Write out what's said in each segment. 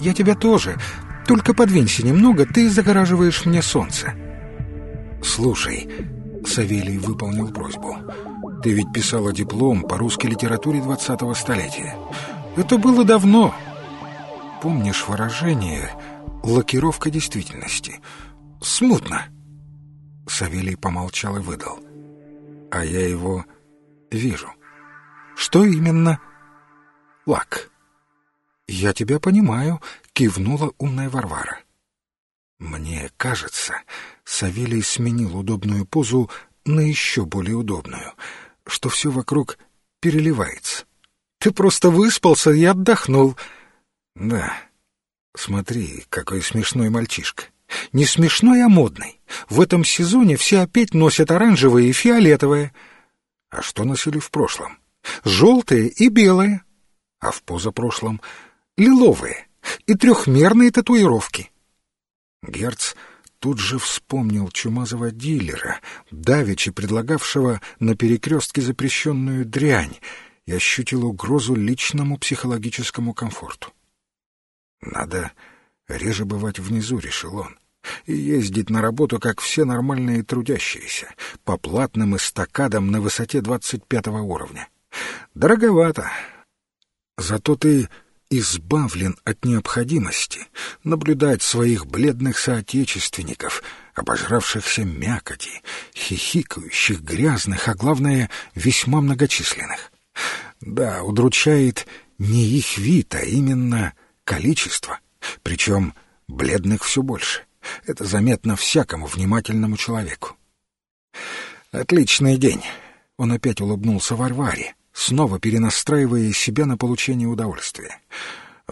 Я тебя тоже. Только подвинься немного, ты загораживаешь мне солнце. Слушай, Савелий выполнил просьбу. Ты ведь писала диплом по русской литературе двадцатого столетия. Это было давно. Помнишь выражение «лакировка действительности»? Смутно. Савелий помолчал и выдал. А я его вижу. Что именно? Лак. Я тебя понимаю, кивнула умная Варвара. Мне кажется, Савелий сменил удобную позу на еще более удобную, что все вокруг переливается. Ты просто выспался и отдохнул. Да. Смотри, какой смешной мальчишка. Не смешной, а модный. В этом сезоне все опять носят оранжевые и фиолетовые. А что носили в прошлом? Желтые и белые. А в позапрошлом — лиловые и трехмерные татуировки. Герц тут же вспомнил чумазого дилера, давеча предлагавшего на перекрестке запрещенную дрянь, и ощутил угрозу личному психологическому комфорту. «Надо реже бывать внизу», — решил он, — «и ездить на работу, как все нормальные трудящиеся, по платным эстакадам на высоте двадцать пятого уровня. Дороговато. Зато ты избавлен от необходимости наблюдать своих бледных соотечественников, обожравшихся мякоти, хихикающих, грязных, а главное, весьма многочисленных. Да, удручает не их вид, а именно количество, причем бледных все больше. Это заметно всякому внимательному человеку. «Отличный день!» — он опять улыбнулся Варваре, снова перенастраивая себя на получение удовольствия.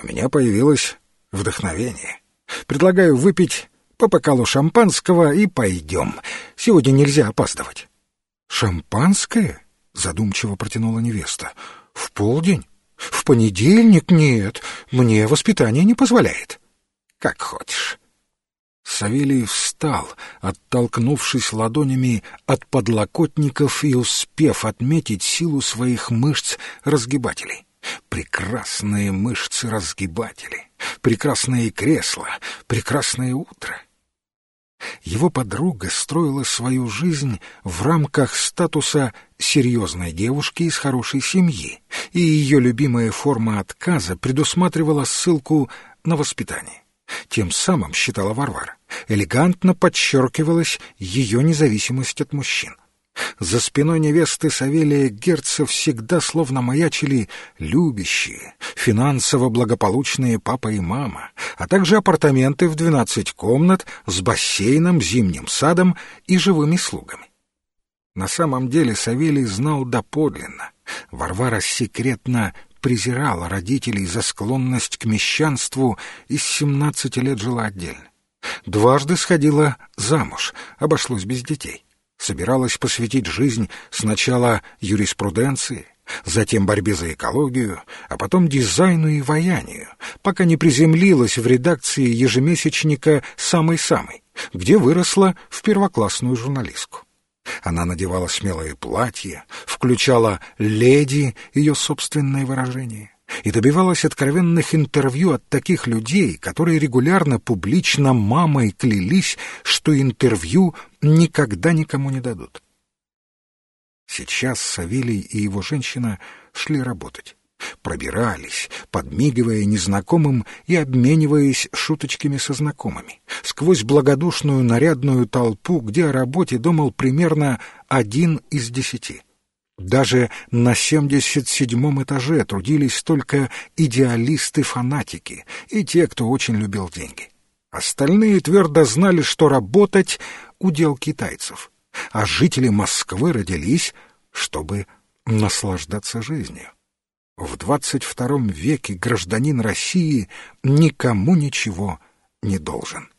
«У меня появилось вдохновение. Предлагаю выпить по бокалу шампанского и пойдем. Сегодня нельзя опаздывать». «Шампанское?» — задумчиво протянула невеста. «В полдень? В понедельник? Нет, мне воспитание не позволяет». «Как хочешь». Савелий встал, оттолкнувшись ладонями от подлокотников и успев отметить силу своих мышц-разгибателей. Прекрасные мышцы-разгибатели, прекрасные кресла, прекрасное утро. Его подруга строила свою жизнь в рамках статуса серьезной девушки из хорошей семьи, и ее любимая форма отказа предусматривала ссылку на воспитание. Тем самым, считала Варвара, элегантно подчеркивалась ее независимость от мужчин. За спиной невесты Савелия Герца всегда словно маячили любящие, финансово благополучные папа и мама, а также апартаменты в двенадцать комнат с бассейном, зимним садом и живыми слугами. На самом деле Савелий знал доподлинно. Варвара секретно презирала родителей за склонность к мещанству и с семнадцати лет жила отдельно. Дважды сходила замуж, обошлось без детей. Собиралась посвятить жизнь сначала юриспруденции, затем борьбе за экологию, а потом дизайну и ваянию, пока не приземлилась в редакции ежемесячника «Самый-самый», где выросла в первоклассную журналистку. Она надевала смелые платья, включала «леди» ее собственное выражение и добивалась откровенных интервью от таких людей, которые регулярно публично мамой клялись, что интервью никогда никому не дадут. Сейчас Савелий и его женщина шли работать. Пробирались, подмигивая незнакомым и обмениваясь шуточками со знакомыми, сквозь благодушную нарядную толпу, где о работе думал примерно один из десяти. Даже на семьдесят седьмом этаже трудились только идеалисты-фанатики и те, кто очень любил деньги. Остальные твердо знали, что работать — удел китайцев, а жители Москвы родились, чтобы наслаждаться жизнью. В двадцать втором веке гражданин России никому ничего не должен.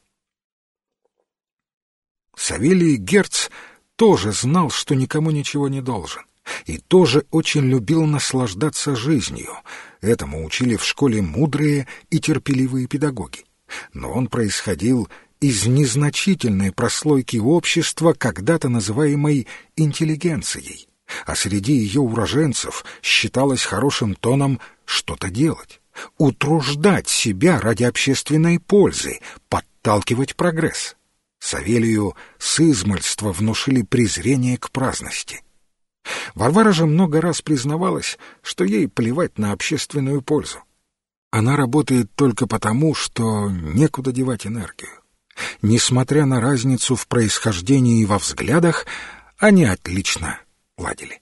Савелий Герц тоже знал, что никому ничего не должен, и тоже очень любил наслаждаться жизнью. Этому учили в школе мудрые и терпеливые педагоги. Но он происходил из незначительной прослойки общества, когда-то называемой интеллигенцией, а среди ее уроженцев считалось хорошим тоном что-то делать, утруждать себя ради общественной пользы, подталкивать прогресс. Савелию с измольства внушили презрение к праздности. Варвара же много раз признавалась, что ей плевать на общественную пользу. Она работает только потому, что некуда девать энергию. Несмотря на разницу в происхождении и во взглядах, они отлично ладили.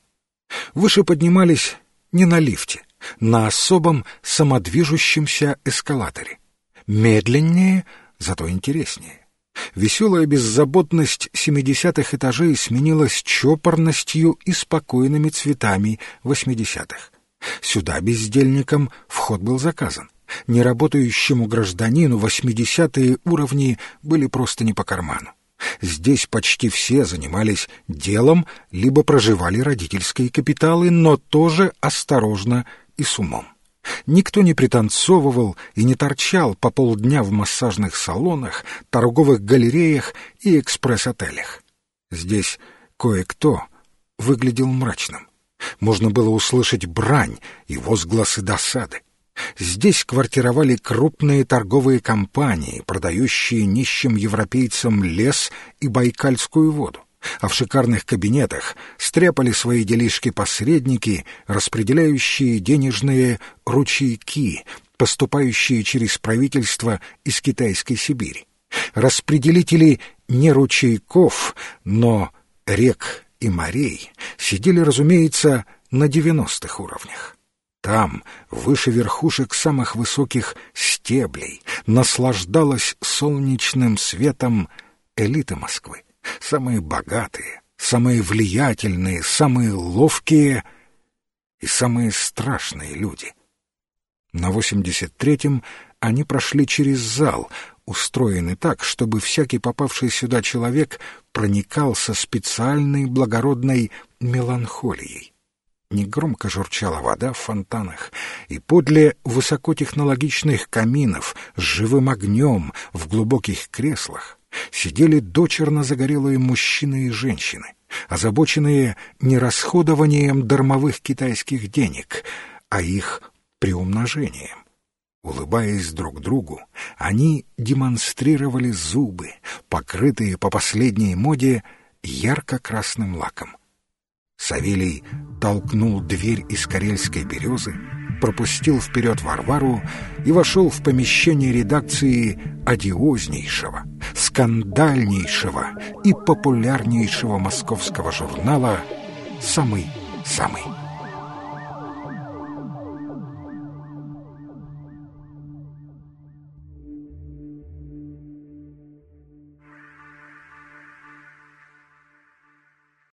Выше поднимались не на лифте, на особом самодвижущемся эскалаторе. Медленнее, зато интереснее. Веселая беззаботность семидесятых этажей сменилась чопорностью и спокойными цветами восьмидесятых. Сюда бездельникам вход был заказан. Неработающему гражданину восьмидесятые уровни были просто не по карману. Здесь почти все занимались делом, либо проживали родительские капиталы, но тоже осторожно и с умом. Никто не пританцовывал и не торчал по полдня в массажных салонах, торговых галереях и экспресс-отелях. Здесь кое-кто выглядел мрачным. Можно было услышать брань и возгласы досады. Здесь квартировали крупные торговые компании, продающие нищим европейцам лес и байкальскую воду, а в шикарных кабинетах стряпали свои делишки посредники, распределяющие денежные ручейки, поступающие через правительство из Китайской Сибири. Распределители не ручейков, но рек и морей сидели, разумеется, на девяностых уровнях. Там, выше верхушек самых высоких стеблей, наслаждалась солнечным светом элита Москвы. Самые богатые, самые влиятельные, самые ловкие и самые страшные люди. На 83-м они прошли через зал, устроенный так, чтобы всякий попавший сюда человек проникался специальной благородной меланхолией. Негромко журчала вода в фонтанах, и подле высокотехнологичных каминов с живым огнем в глубоких креслах сидели дочерно загорелые мужчины и женщины, озабоченные не расходованием дармовых китайских денег, а их приумножением. Улыбаясь друг другу, они демонстрировали зубы, покрытые по последней моде ярко-красным лаком. Савелий толкнул дверь из карельской березы, пропустил вперед Варвару и вошел в помещение редакции одиознейшего, скандальнейшего и популярнейшего московского журнала «Самый-самый».